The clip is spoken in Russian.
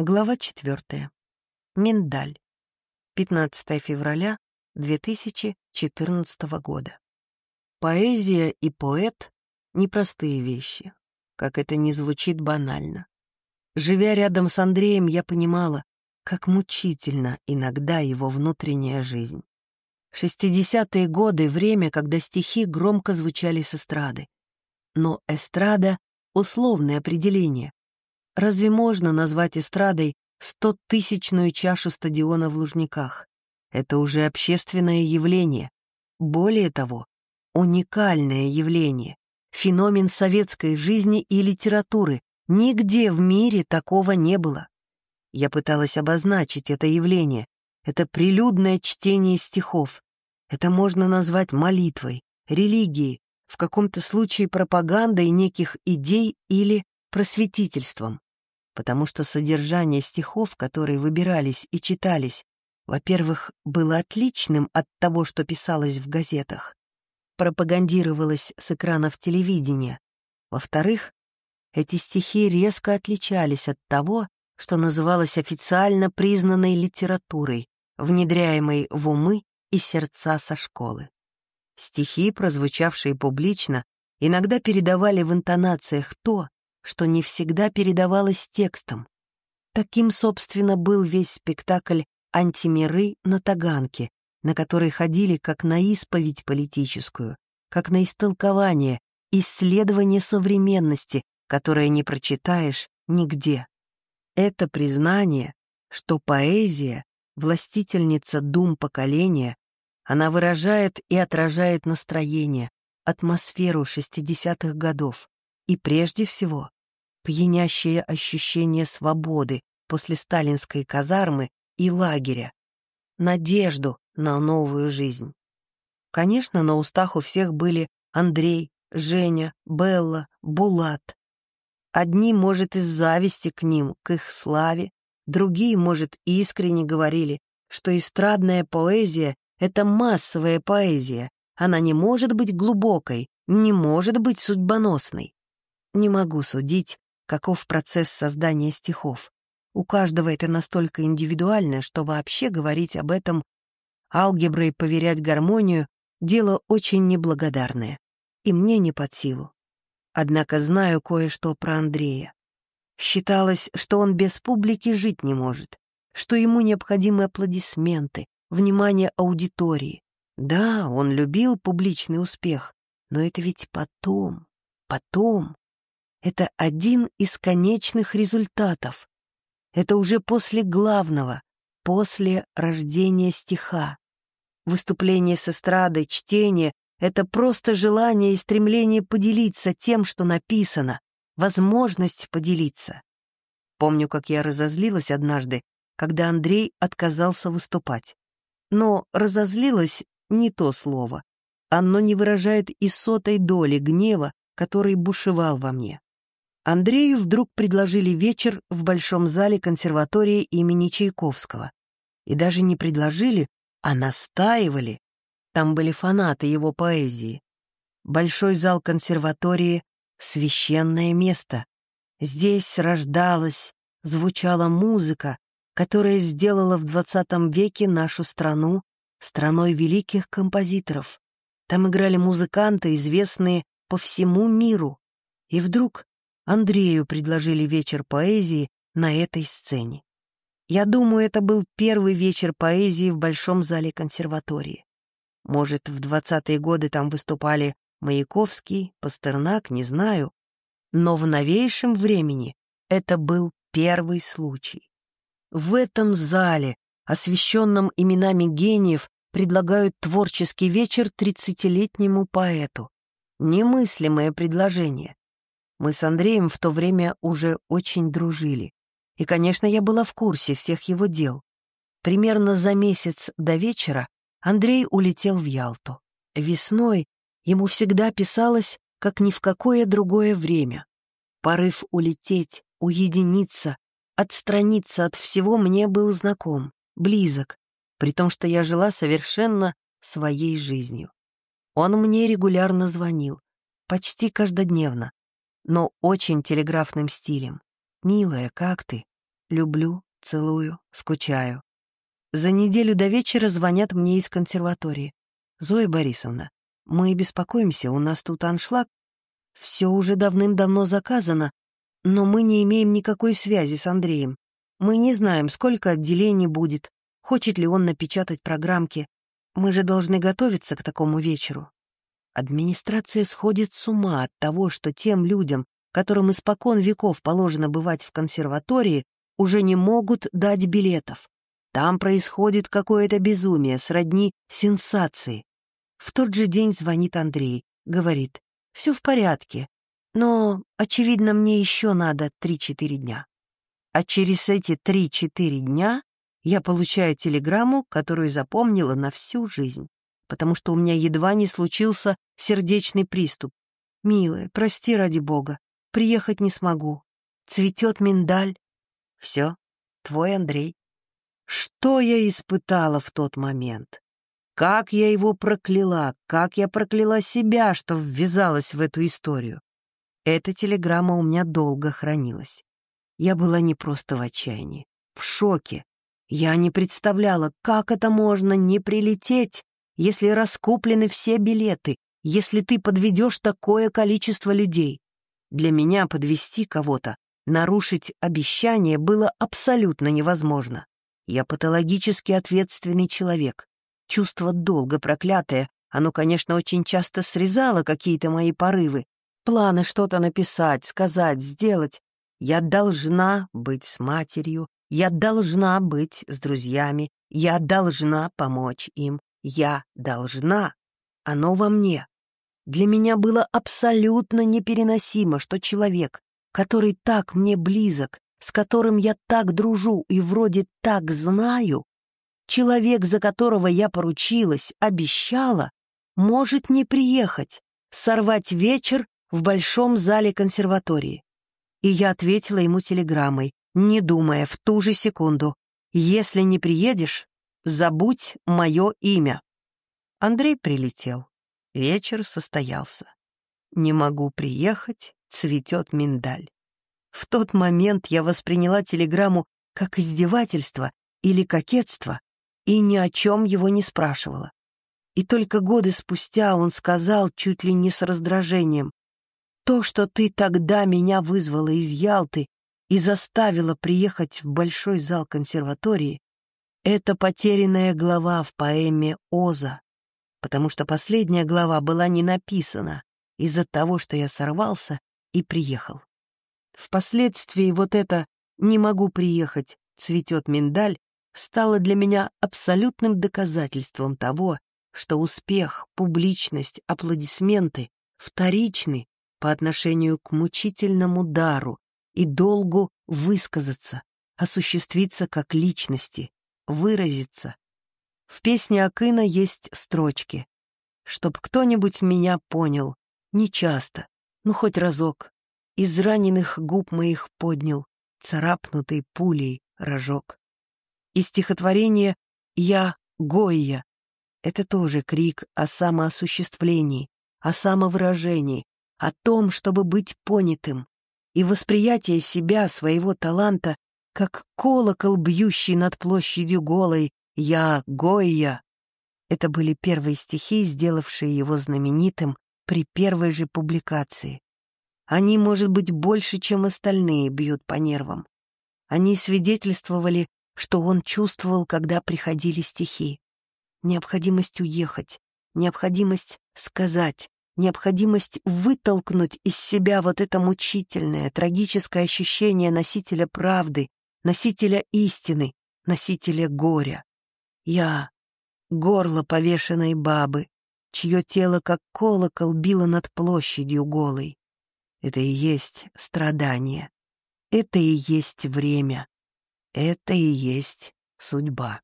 Глава 4. Миндаль. 15 февраля 2014 года. Поэзия и поэт — непростые вещи, как это не звучит банально. Живя рядом с Андреем, я понимала, как мучительно иногда его внутренняя жизнь. Шестидесятые годы — время, когда стихи громко звучали с эстрады. Но эстрада — условное определение, Разве можно назвать эстрадой стотысячную чашу стадиона в Лужниках? Это уже общественное явление. Более того, уникальное явление, феномен советской жизни и литературы. Нигде в мире такого не было. Я пыталась обозначить это явление. Это прилюдное чтение стихов. Это можно назвать молитвой, религией, в каком-то случае пропагандой неких идей или просветительством потому что содержание стихов, которые выбирались и читались, во-первых, было отличным от того, что писалось в газетах, пропагандировалось с экранов телевидения. Во-вторых, эти стихи резко отличались от того, что называлось официально признанной литературой, внедряемой в умы и сердца со школы. Стихи, прозвучавшие публично, иногда передавали в интонациях то, что не всегда передавалось текстом. Таким, собственно, был весь спектакль «Антимиры» на Таганке, на который ходили как на исповедь политическую, как на истолкование, исследование современности, которое не прочитаешь нигде. Это признание, что поэзия — властительница дум поколения, она выражает и отражает настроение, атмосферу шестидесятых годов и, прежде всего, пьянящее ощущение свободы после сталинской казармы и лагеря, надежду на новую жизнь. Конечно, на устах у всех были Андрей, Женя, Белла, Булат. Одни, может, из зависти к ним, к их славе, другие, может, искренне говорили, что эстрадная поэзия — это массовая поэзия, она не может быть глубокой, не может быть судьбоносной. Не могу судить, каков процесс создания стихов. У каждого это настолько индивидуально, что вообще говорить об этом алгеброй поверять гармонию — дело очень неблагодарное, и мне не под силу. Однако знаю кое-что про Андрея. Считалось, что он без публики жить не может, что ему необходимы аплодисменты, внимание аудитории. Да, он любил публичный успех, но это ведь потом, потом. Это один из конечных результатов. Это уже после главного, после рождения стиха. Выступление с эстрадой, чтение — это просто желание и стремление поделиться тем, что написано, возможность поделиться. Помню, как я разозлилась однажды, когда Андрей отказался выступать. Но разозлилась не то слово. Оно не выражает и сотой доли гнева, который бушевал во мне. Андрею вдруг предложили вечер в Большом зале консерватории имени Чайковского. И даже не предложили, а настаивали. Там были фанаты его поэзии. Большой зал консерватории — священное место. Здесь рождалась, звучала музыка, которая сделала в XX веке нашу страну страной великих композиторов. Там играли музыканты, известные по всему миру. И вдруг Андрею предложили вечер поэзии на этой сцене. Я думаю, это был первый вечер поэзии в Большом зале консерватории. Может, в двадцатые годы там выступали Маяковский, Пастернак, не знаю. Но в новейшем времени это был первый случай. В этом зале, освещенном именами гениев, предлагают творческий вечер тридцатилетнему поэту. Немыслимое предложение. Мы с Андреем в то время уже очень дружили. И, конечно, я была в курсе всех его дел. Примерно за месяц до вечера Андрей улетел в Ялту. Весной ему всегда писалось, как ни в какое другое время. Порыв улететь, уединиться, отстраниться от всего мне был знаком, близок, при том, что я жила совершенно своей жизнью. Он мне регулярно звонил, почти каждодневно, но очень телеграфным стилем. «Милая, как ты?» Люблю, целую, скучаю. За неделю до вечера звонят мне из консерватории. «Зоя Борисовна, мы беспокоимся, у нас тут аншлаг. Все уже давным-давно заказано, но мы не имеем никакой связи с Андреем. Мы не знаем, сколько отделений будет, хочет ли он напечатать программки. Мы же должны готовиться к такому вечеру. Администрация сходит с ума от того, что тем людям, которым испокон веков положено бывать в консерватории, уже не могут дать билетов. Там происходит какое-то безумие, сродни сенсации. В тот же день звонит Андрей, говорит, все в порядке, но, очевидно, мне еще надо 3-4 дня. А через эти 3-4 дня я получаю телеграмму, которую запомнила на всю жизнь, потому что у меня едва не случился сердечный приступ. «Милая, прости ради бога, приехать не смогу. Цветет миндаль, все, твой Андрей. Что я испытала в тот момент? Как я его прокляла, как я прокляла себя, что ввязалась в эту историю. Эта телеграмма у меня долго хранилась. Я была не просто в отчаянии, в шоке. Я не представляла, как это можно не прилететь, если раскуплены все билеты, если ты подведешь такое количество людей. Для меня подвести кого-то Нарушить обещание было абсолютно невозможно. Я патологически ответственный человек. Чувство долга проклятое, оно, конечно, очень часто срезало какие-то мои порывы. Планы что-то написать, сказать, сделать. Я должна быть с матерью, я должна быть с друзьями, я должна помочь им, я должна. Оно во мне. Для меня было абсолютно непереносимо, что человек, который так мне близок, с которым я так дружу и вроде так знаю, человек, за которого я поручилась, обещала, может не приехать, сорвать вечер в большом зале консерватории. И я ответила ему телеграммой, не думая в ту же секунду, «Если не приедешь, забудь мое имя». Андрей прилетел. Вечер состоялся. Не могу приехать, цветет миндаль. В тот момент я восприняла телеграмму как издевательство или кокетство и ни о чем его не спрашивала. И только годы спустя он сказал чуть ли не с раздражением, «То, что ты тогда меня вызвала из Ялты и заставила приехать в большой зал консерватории, это потерянная глава в поэме «Оза», потому что последняя глава была не написана из-за того, что я сорвался и приехал. Впоследствии вот это «не могу приехать, цветет миндаль» стало для меня абсолютным доказательством того, что успех, публичность, аплодисменты вторичны по отношению к мучительному дару и долгу высказаться, осуществиться как личности, выразиться. В песне Акына есть строчки. «Чтоб кто-нибудь меня понял, не часто, ну, хоть разок. Из раненых губ моих поднял царапнутый пулей рожок. И стихотворение «Я Гойя» — это тоже крик о самоосуществлении, о самовыражении, о том, чтобы быть понятым, и восприятие себя, своего таланта, как колокол, бьющий над площадью голой «Я Гойя». Это были первые стихи, сделавшие его знаменитым при первой же публикации. Они, может быть, больше, чем остальные, бьют по нервам. Они свидетельствовали, что он чувствовал, когда приходили стихи. Необходимость уехать, необходимость сказать, необходимость вытолкнуть из себя вот это мучительное, трагическое ощущение носителя правды, носителя истины, носителя горя. Я — горло повешенной бабы, чье тело, как колокол, било над площадью голой. Это и есть страдание. Это и есть время. Это и есть судьба.